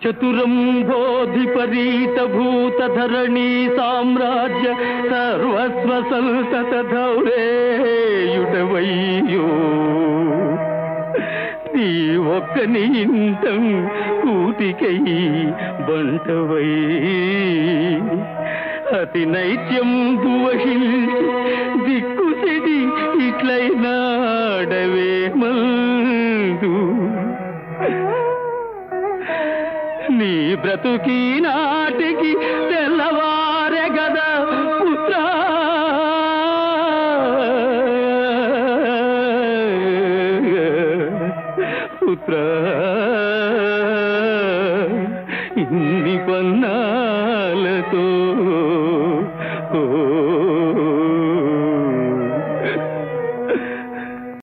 చతురం బోధిపరీత భూత ధరణీ సామ్రాజ్య సర్వస్వ సంతత ధౌరేయుడవయ్యో నీ ఒక్క నింతం కూటికై బంటవై అతి నైత్యం దువహిల్చి దిక్కుసిడి ఇట్లైనాడవే మందు నీ బ్రతుకి నాటికి తెల్లవారే గదా పుత్ర. పుత్ర. ఇన్ని కొన్నాళ్ళతో ఓ